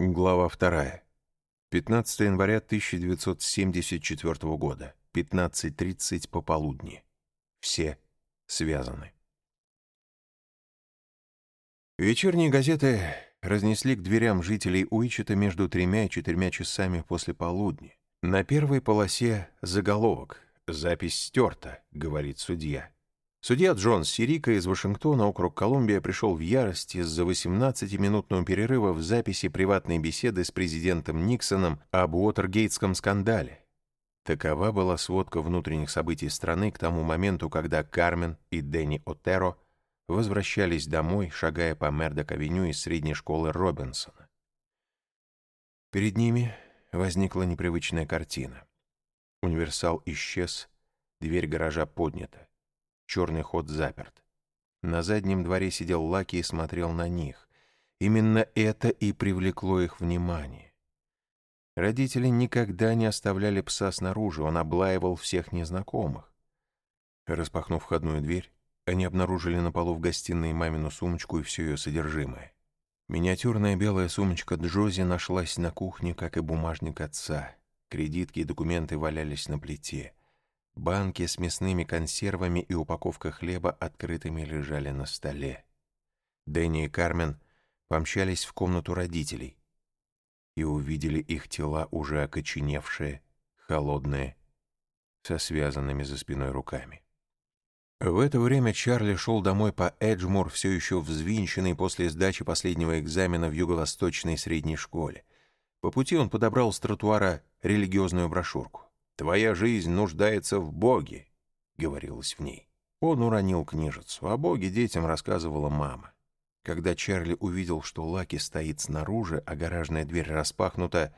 Глава 2. 15 января 1974 года. 15.30 пополудни. Все связаны. Вечерние газеты разнесли к дверям жителей Уичета между тремя и четырьмя часами после полудня. На первой полосе заголовок «Запись стерта», — говорит судья. Судья Джон Сирика из Вашингтона, округ Колумбия, пришел в ярость из-за 18-минутного перерыва в записи приватной беседы с президентом Никсоном об Уотергейтском скандале. Такова была сводка внутренних событий страны к тому моменту, когда Кармен и Дэнни Отеро возвращались домой, шагая по Мердок-авеню из средней школы Робинсона. Перед ними возникла непривычная картина. Универсал исчез, дверь гаража поднята. Черный ход заперт. На заднем дворе сидел Лаки и смотрел на них. Именно это и привлекло их внимание. Родители никогда не оставляли пса снаружи, он облаивал всех незнакомых. Распахнув входную дверь, они обнаружили на полу в гостиной мамину сумочку и все ее содержимое. Миниатюрная белая сумочка Джози нашлась на кухне, как и бумажник отца. Кредитки и документы валялись на плите. Банки с мясными консервами и упаковка хлеба открытыми лежали на столе. Дэнни и Кармен помчались в комнату родителей и увидели их тела, уже окоченевшие, холодные, со связанными за спиной руками. В это время Чарли шел домой по Эджмур, все еще взвинченный после сдачи последнего экзамена в юго-восточной средней школе. По пути он подобрал с тротуара религиозную брошюрку. «Твоя жизнь нуждается в Боге», — говорилось в ней. Он уронил книжицу. О Боге детям рассказывала мама. Когда Чарли увидел, что Лаки стоит снаружи, а гаражная дверь распахнута,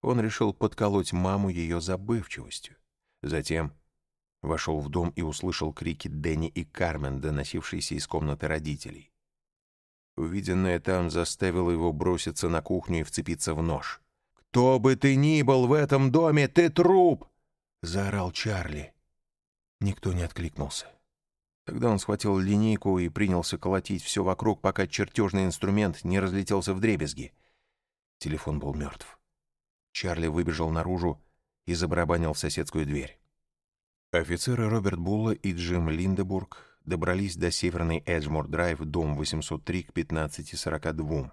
он решил подколоть маму ее забывчивостью. Затем вошел в дом и услышал крики Дэнни и Кармен, доносившиеся из комнаты родителей. Увиденное там заставило его броситься на кухню и вцепиться в нож. «Кто бы ты ни был в этом доме, ты труп!» — заорал Чарли. Никто не откликнулся. Тогда он схватил линейку и принялся колотить все вокруг, пока чертежный инструмент не разлетелся в дребезги. Телефон был мертв. Чарли выбежал наружу и забарабанил в соседскую дверь. Офицеры Роберт Булла и Джим Линдебург добрались до северной Эджмор-драйв, дом 803 к 15.42.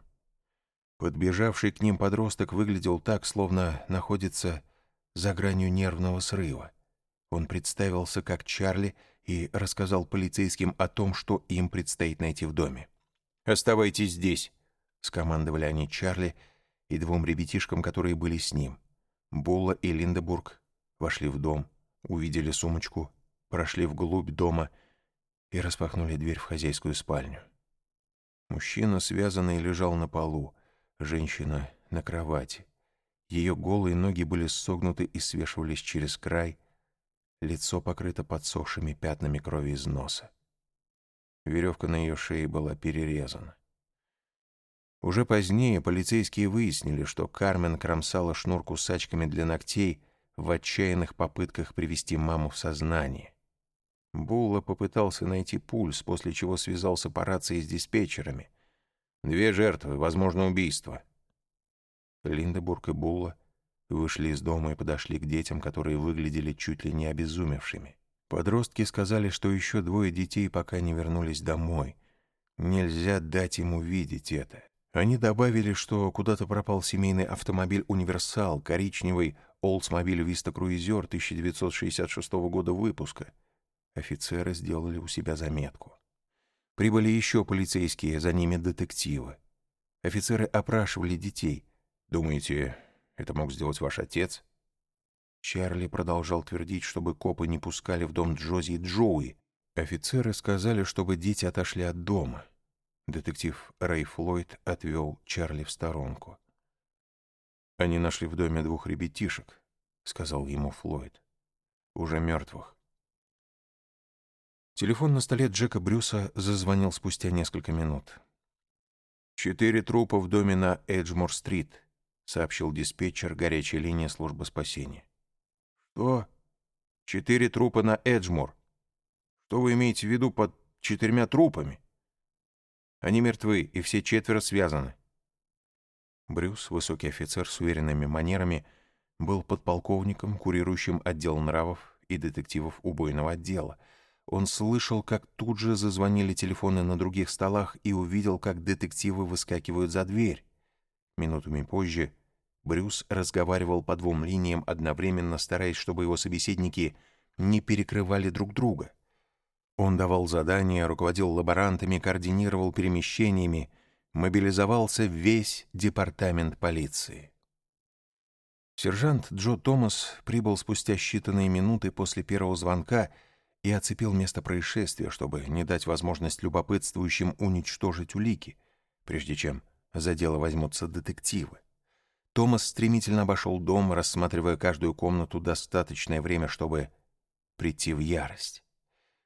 Подбежавший к ним подросток выглядел так, словно находится за гранью нервного срыва. Он представился как Чарли и рассказал полицейским о том, что им предстоит найти в доме. «Оставайтесь здесь», — скомандовали они Чарли и двум ребятишкам, которые были с ним. Булла и Линдебург вошли в дом, увидели сумочку, прошли вглубь дома и распахнули дверь в хозяйскую спальню. Мужчина, связанный, лежал на полу. Женщина на кровати. Ее голые ноги были согнуты и свешивались через край. Лицо покрыто подсохшими пятнами крови из носа. Веревка на ее шее была перерезана. Уже позднее полицейские выяснили, что Кармен кромсала шнур кусачками для ногтей в отчаянных попытках привести маму в сознание. Булла попытался найти пульс, после чего связался по рации с диспетчерами — Две жертвы, возможно, убийство. Линдебург и Булла вышли из дома и подошли к детям, которые выглядели чуть ли не обезумевшими. Подростки сказали, что еще двое детей пока не вернулись домой. Нельзя дать им увидеть это. Они добавили, что куда-то пропал семейный автомобиль «Универсал», коричневый Oldsmobile Vista Cruiser 1966 года выпуска. Офицеры сделали у себя заметку. Прибыли еще полицейские, за ними детективы. Офицеры опрашивали детей. «Думаете, это мог сделать ваш отец?» Чарли продолжал твердить, чтобы копы не пускали в дом Джози и Джоуи. Офицеры сказали, чтобы дети отошли от дома. Детектив Рэй Флойд отвел Чарли в сторонку. «Они нашли в доме двух ребятишек», — сказал ему Флойд. «Уже мертвых. Телефон на столе Джека Брюса зазвонил спустя несколько минут. «Четыре трупа в доме на Эджмор-стрит», — сообщил диспетчер горячей линии службы спасения. «Что? Четыре трупа на Эджмор? Что вы имеете в виду под четырьмя трупами?» «Они мертвы, и все четверо связаны». Брюс, высокий офицер с уверенными манерами, был подполковником, курирующим отдел нравов и детективов убойного отдела. Он слышал, как тут же зазвонили телефоны на других столах и увидел, как детективы выскакивают за дверь. Минутами позже Брюс разговаривал по двум линиям одновременно, стараясь, чтобы его собеседники не перекрывали друг друга. Он давал задания, руководил лаборантами, координировал перемещениями, мобилизовался весь департамент полиции. Сержант Джо Томас прибыл спустя считанные минуты после первого звонка и оцепил место происшествия, чтобы не дать возможность любопытствующим уничтожить улики, прежде чем за дело возьмутся детективы. Томас стремительно обошел дом, рассматривая каждую комнату достаточное время, чтобы прийти в ярость.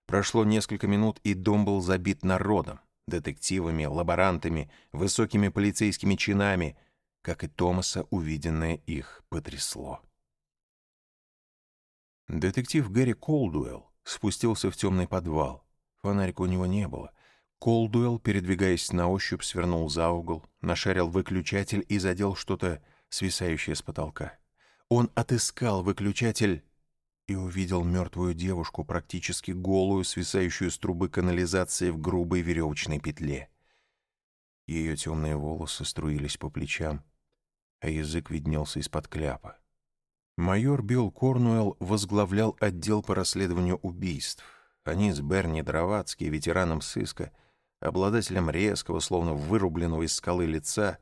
Прошло несколько минут, и дом был забит народом, детективами, лаборантами, высокими полицейскими чинами. Как и Томаса, увиденное их потрясло. Детектив Гэри Колдуэлл спустился в темный подвал. Фонарика у него не было. Колдуэлл, передвигаясь на ощупь, свернул за угол, нашарил выключатель и задел что-то свисающее с потолка. Он отыскал выключатель и увидел мертвую девушку, практически голую, свисающую с трубы канализации в грубой веревочной петле. Ее темные волосы струились по плечам, а язык виднелся из-под кляпа. Майор Билл Корнуэлл возглавлял отдел по расследованию убийств. Они с Берни Дровацки, ветераном сыска, обладателем резкого, словно вырубленного из скалы лица,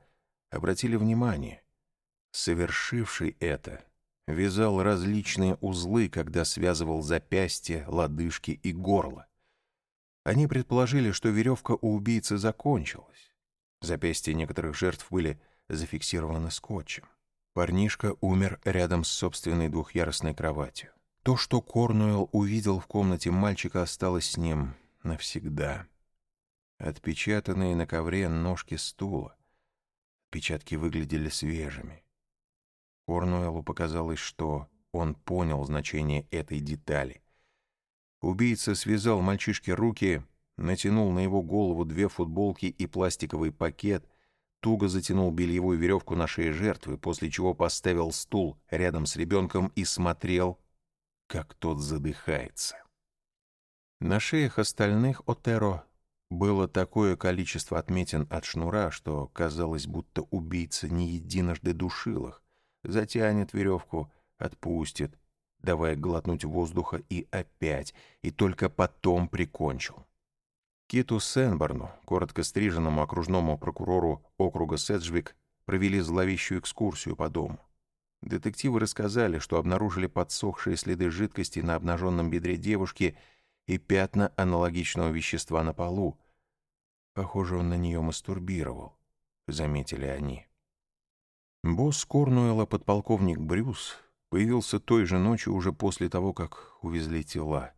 обратили внимание. Совершивший это вязал различные узлы, когда связывал запястья, лодыжки и горло. Они предположили, что веревка у убийцы закончилась. Запястья некоторых жертв были зафиксированы скотчем. Парнишка умер рядом с собственной двухъярусной кроватью. То, что Корнуэлл увидел в комнате мальчика, осталось с ним навсегда. Отпечатанные на ковре ножки стула. Отпечатки выглядели свежими. Корнуэллу показалось, что он понял значение этой детали. Убийца связал мальчишке руки, натянул на его голову две футболки и пластиковый пакет, туго затянул бельевую веревку на шее жертвы, после чего поставил стул рядом с ребенком и смотрел, как тот задыхается. На шеях остальных Отеро было такое количество отметин от шнура, что казалось, будто убийца не единожды душил их, затянет веревку, отпустит, давая глотнуть воздуха и опять, и только потом прикончил. Киту Сенборну, коротко стриженному окружному прокурору округа Седжвик, провели зловещую экскурсию по дому. Детективы рассказали, что обнаружили подсохшие следы жидкости на обнаженном бедре девушки и пятна аналогичного вещества на полу. Похоже, он на нее мастурбировал, заметили они. Босс Корнуэлла, подполковник Брюс, появился той же ночью уже после того, как увезли тела.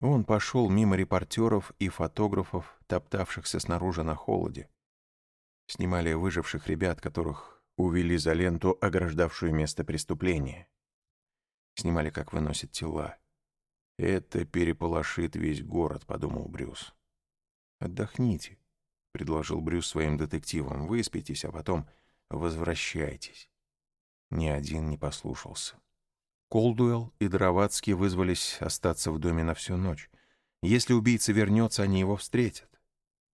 Он пошел мимо репортеров и фотографов, топтавшихся снаружи на холоде. Снимали выживших ребят, которых увели за ленту, ограждавшую место преступления. Снимали, как выносят тела. «Это переполошит весь город», — подумал Брюс. «Отдохните», — предложил Брюс своим детективам. «Выспитесь, а потом возвращайтесь». Ни один не послушался. Колдуэлл и Дровацкий вызвались остаться в доме на всю ночь. Если убийца вернется, они его встретят.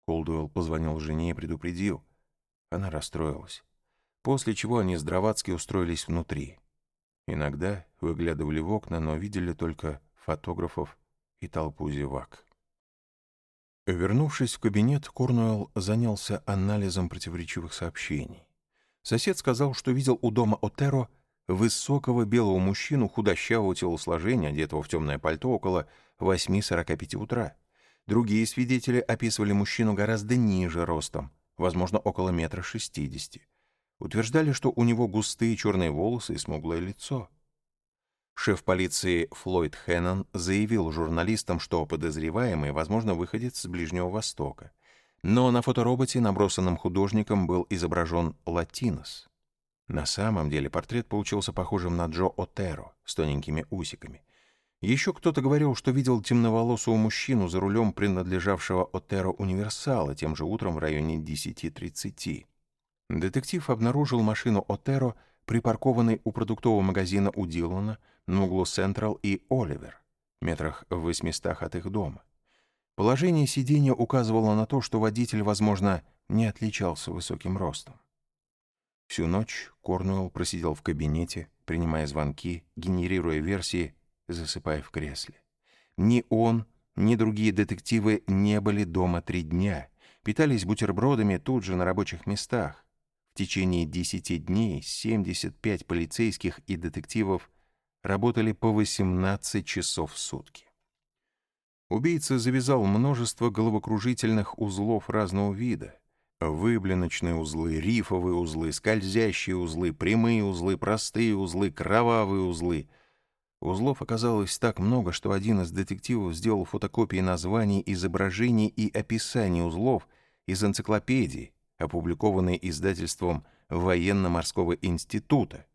Колдуэлл позвонил жене и предупредил. Она расстроилась. После чего они с Дровацки устроились внутри. Иногда выглядывали в окна, но видели только фотографов и толпу зевак. Вернувшись в кабинет, Корнуэлл занялся анализом противоречивых сообщений. Сосед сказал, что видел у дома Отеро высокого белого мужчину худощавого телосложения, одетого в темное пальто около 8.45 утра. Другие свидетели описывали мужчину гораздо ниже ростом, возможно, около метра шестидесяти. Утверждали, что у него густые черные волосы и смуглое лицо. Шеф полиции Флойд Хеннон заявил журналистам, что подозреваемый, возможно, выходит с Ближнего Востока. Но на фотороботе, набросанном художником, был изображен латинос. На самом деле портрет получился похожим на Джо Отеро с тоненькими усиками. Еще кто-то говорил, что видел темноволосого мужчину за рулем принадлежавшего Отеро универсала тем же утром в районе 10.30. Детектив обнаружил машину Отеро, припаркованной у продуктового магазина у Дилана на углу Централ и Оливер, метрах в 800 от их дома. Положение сиденья указывало на то, что водитель, возможно, не отличался высоким ростом. Всю ночь Корнуэлл просидел в кабинете, принимая звонки, генерируя версии, засыпая в кресле. Ни он, ни другие детективы не были дома три дня, питались бутербродами тут же на рабочих местах. В течение десяти дней 75 полицейских и детективов работали по 18 часов в сутки. Убийца завязал множество головокружительных узлов разного вида. Выблиночные узлы, рифовые узлы, скользящие узлы, прямые узлы, простые узлы, кровавые узлы. Узлов оказалось так много, что один из детективов сделал фотокопии названий, изображений и описаний узлов из энциклопедии, опубликованной издательством Военно-морского института.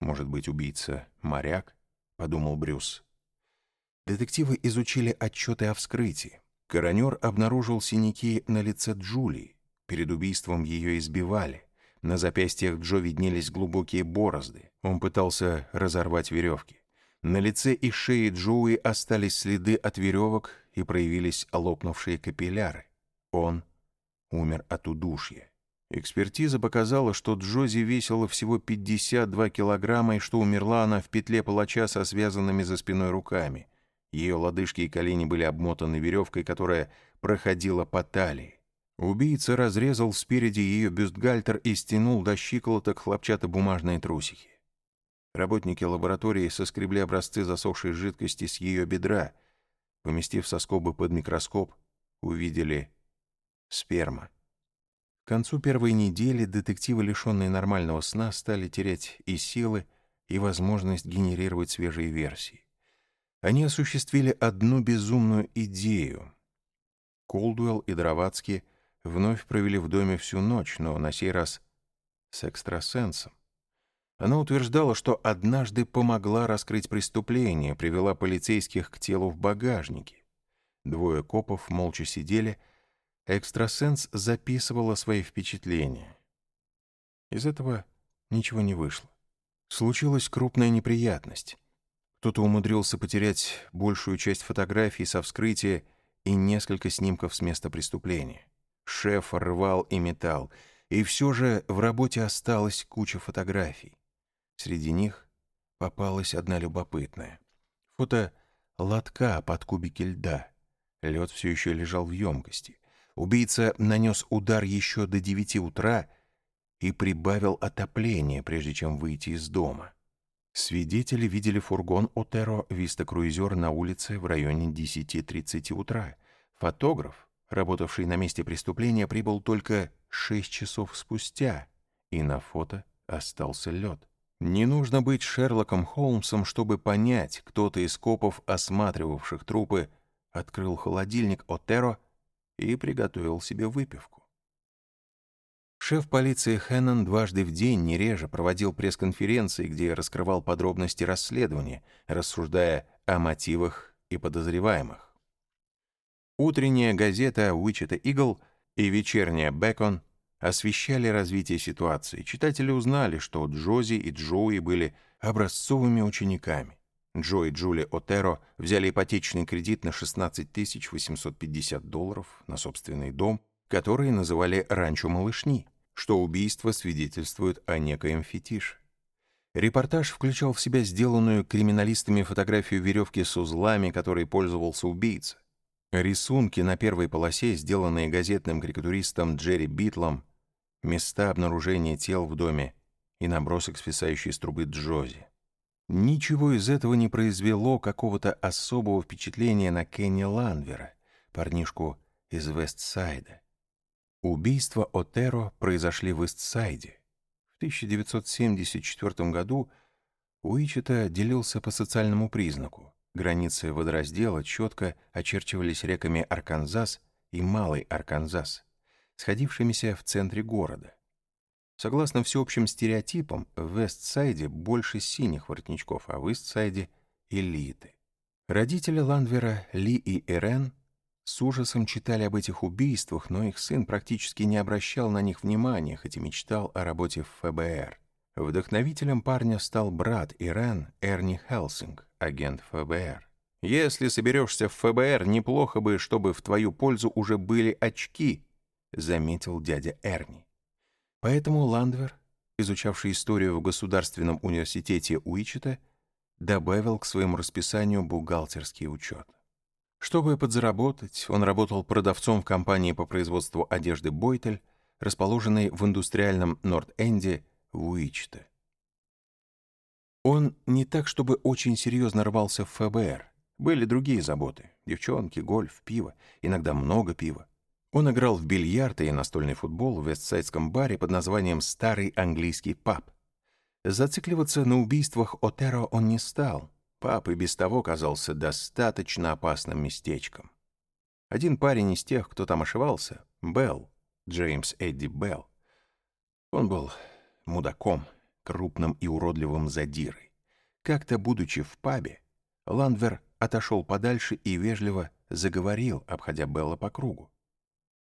«Может быть, убийца — моряк?» — подумал Брюс. Детективы изучили отчеты о вскрытии. Коронер обнаружил синяки на лице Джулии. Перед убийством ее избивали. На запястьях Джо виднелись глубокие борозды. Он пытался разорвать веревки. На лице и шее Джоуи остались следы от веревок и проявились лопнувшие капилляры. Он умер от удушья. Экспертиза показала, что Джози весила всего 52 килограмма и что умерла она в петле палача со связанными за спиной руками. Ее лодыжки и колени были обмотаны веревкой, которая проходила по талии. Убийца разрезал спереди ее бюстгальтер и стянул до щиколоток хлопчатобумажные трусики. Работники лаборатории соскребли образцы засохшей жидкости с ее бедра. Поместив соскобы под микроскоп, увидели сперма. К концу первой недели детективы, лишенные нормального сна, стали терять и силы, и возможность генерировать свежие версии. Они осуществили одну безумную идею. Колдуэлл и Дровацкий вновь провели в доме всю ночь, но на сей раз с экстрасенсом. Она утверждала, что однажды помогла раскрыть преступление, привела полицейских к телу в багажнике. Двое копов молча сидели, экстрасенс записывала свои впечатления. Из этого ничего не вышло. Случилась крупная неприятность. Кто-то умудрился потерять большую часть фотографий со вскрытия и несколько снимков с места преступления. Шеф рвал и металл, и все же в работе осталась куча фотографий. Среди них попалась одна любопытная. Фото лотка под кубики льда. Лед все еще лежал в емкости. Убийца нанес удар еще до девяти утра и прибавил отопление, прежде чем выйти из дома. Свидетели видели фургон Отеро Виста Круизер на улице в районе 10.30 утра. Фотограф, работавший на месте преступления, прибыл только 6 часов спустя, и на фото остался лед. Не нужно быть Шерлоком Холмсом, чтобы понять, кто-то из копов, осматривавших трупы, открыл холодильник Отеро и приготовил себе выпивку. Шеф полиции Хеннон дважды в день, не реже, проводил пресс-конференции, где раскрывал подробности расследования, рассуждая о мотивах и подозреваемых. Утренняя газета «Уичета Игл» и вечерняя «Бекон» освещали развитие ситуации. Читатели узнали, что Джози и Джоуи были образцовыми учениками. Джо и Джули Отеро взяли ипотечный кредит на 16 850 долларов на собственный дом, который называли «Ранчо Малышни», что убийство свидетельствует о некоем фетише. Репортаж включал в себя сделанную криминалистами фотографию веревки с узлами, которой пользовался убийца. Рисунки на первой полосе, сделанные газетным карикатуристом Джерри Битлом, места обнаружения тел в доме и набросок, свисающий с трубы Джози. Ничего из этого не произвело какого-то особого впечатления на Кенни Ланвера, парнишку из Вестсайда. Убийства Отеро произошли в Истсайде. В 1974 году Уичета делился по социальному признаку. Границы водораздела четко очерчивались реками Арканзас и Малый Арканзас, сходившимися в центре города. Согласно всеобщим стереотипам, в Вестсайде больше синих воротничков, а в Истсайде — элиты. Родители Ландвера, Ли и Эрен, с ужасом читали об этих убийствах, но их сын практически не обращал на них внимания, хоть и мечтал о работе в ФБР. Вдохновителем парня стал брат Ирен Эрни Хелсинг, агент ФБР. «Если соберешься в ФБР, неплохо бы, чтобы в твою пользу уже были очки», — заметил дядя Эрни. Поэтому Ландвер, изучавший историю в Государственном университете Уичета, добавил к своему расписанию бухгалтерский учет. Чтобы подзаработать, он работал продавцом в компании по производству одежды «Бойтель», расположенной в индустриальном Норт-Энде в. Он не так, чтобы очень серьезно рвался в ФБР. Были другие заботы — девчонки, гольф, пиво, иногда много пива. Он играл в бильярд и настольный футбол в вестсайдском баре под названием «Старый английский паб». Зацикливаться на убийствах Отеро он не стал. Паб и без того казался достаточно опасным местечком. Один парень из тех, кто там ошивался, Белл, Джеймс Эдди Белл. Он был мудаком, крупным и уродливым задирой. Как-то, будучи в пабе, Ландвер отошел подальше и вежливо заговорил, обходя Белла по кругу.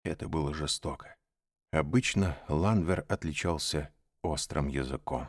Это было жестоко. Обычно Ландвер отличался острым языком.